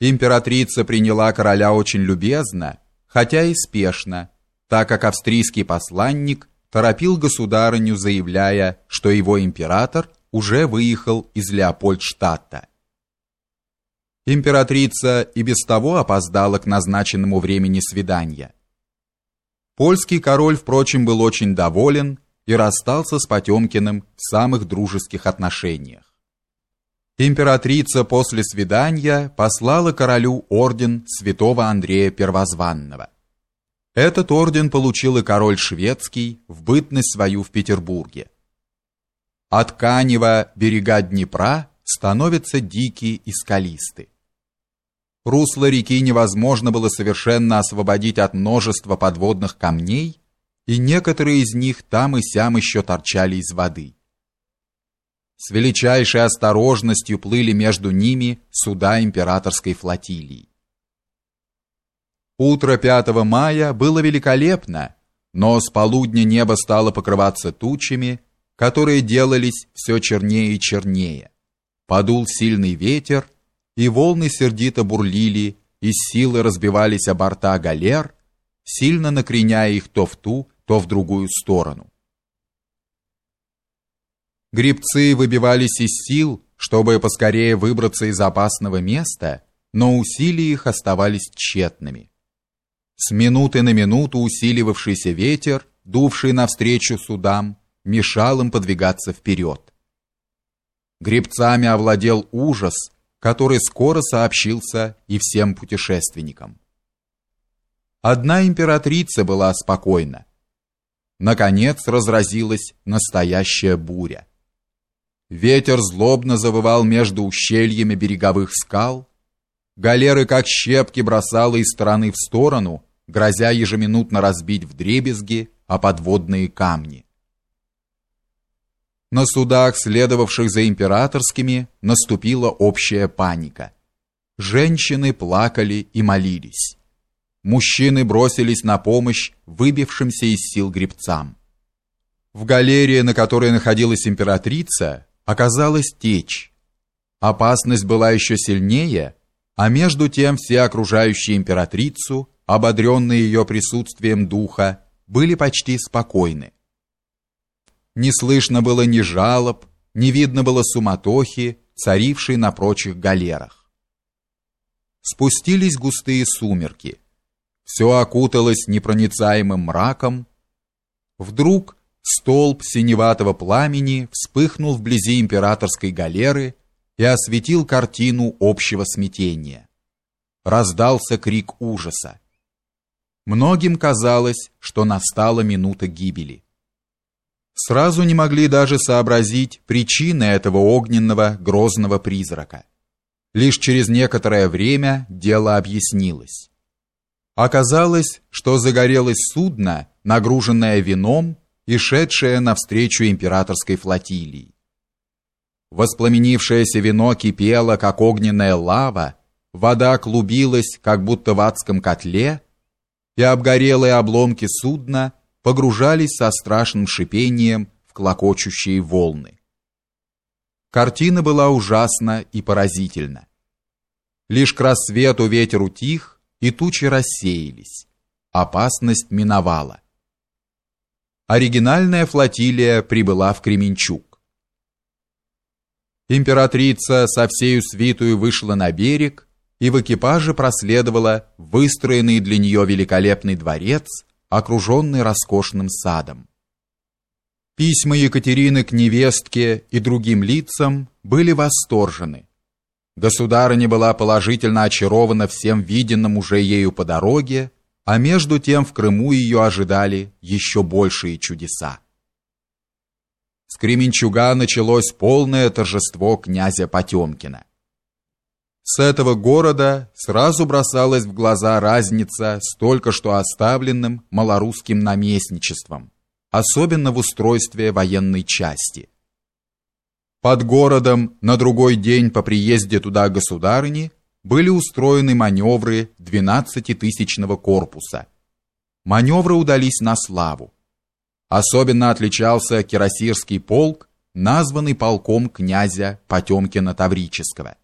Императрица приняла короля очень любезно, хотя и спешно, так как австрийский посланник торопил государыню, заявляя, что его император уже выехал из Леопольдштадта. Императрица и без того опоздала к назначенному времени свидания. Польский король, впрочем, был очень доволен и расстался с Потемкиным в самых дружеских отношениях. Императрица после свидания послала королю орден святого Андрея Первозванного. Этот орден получил и король шведский в бытность свою в Петербурге. От Канева берега Днепра становятся дикие и скалисты. Русло реки невозможно было совершенно освободить от множества подводных камней, и некоторые из них там и сям еще торчали из воды. С величайшей осторожностью плыли между ними суда императорской флотилии. Утро 5 мая было великолепно, но с полудня небо стало покрываться тучами, которые делались все чернее и чернее. Подул сильный ветер, и волны сердито бурлили, и силы разбивались о борта галер, сильно накреняя их то в ту, то в другую сторону. Гребцы выбивались из сил, чтобы поскорее выбраться из опасного места, но усилия их оставались тщетными. С минуты на минуту усиливавшийся ветер, дувший навстречу судам, мешал им подвигаться вперед. Гребцами овладел ужас, который скоро сообщился и всем путешественникам. Одна императрица была спокойна. Наконец разразилась настоящая буря. Ветер злобно завывал между ущельями береговых скал, галеры как щепки бросало из стороны в сторону, грозя ежеминутно разбить вдребезги о подводные камни. На судах, следовавших за императорскими, наступила общая паника. Женщины плакали и молились. Мужчины бросились на помощь выбившимся из сил гребцам. В галерее, на которой находилась императрица, оказалась течь. Опасность была еще сильнее, а между тем все окружающие императрицу, ободренные ее присутствием духа, были почти спокойны. Не слышно было ни жалоб, не видно было суматохи, царившей на прочих галерах. Спустились густые сумерки. Все окуталось непроницаемым мраком. Вдруг столб синеватого пламени вспыхнул вблизи императорской галеры и осветил картину общего смятения. Раздался крик ужаса. Многим казалось, что настала минута гибели сразу не могли даже сообразить причины этого огненного грозного призрака. Лишь через некоторое время дело объяснилось. Оказалось, что загорелось судно, нагруженное вином и шедшее навстречу императорской флотилии. Воспламенившееся вино кипело, как огненная лава, вода клубилась, как будто в адском котле, и обгорелые обломки судна погружались со страшным шипением в клокочущие волны. Картина была ужасна и поразительна. Лишь к рассвету ветер утих, и тучи рассеялись. Опасность миновала. Оригинальная флотилия прибыла в Кременчуг. Императрица со всею свитою вышла на берег и в экипаже проследовала выстроенный для нее великолепный дворец окруженный роскошным садом. Письма Екатерины к невестке и другим лицам были восторжены. Государыня была положительно очарована всем виденным уже ею по дороге, а между тем в Крыму ее ожидали еще большие чудеса. С Кременчуга началось полное торжество князя Потемкина. С этого города сразу бросалась в глаза разница с только что оставленным малорусским наместничеством, особенно в устройстве военной части. Под городом на другой день по приезде туда государыни были устроены маневры 12-тысячного корпуса. Маневры удались на славу. Особенно отличался Кирасирский полк, названный полком князя Потемкина Таврического.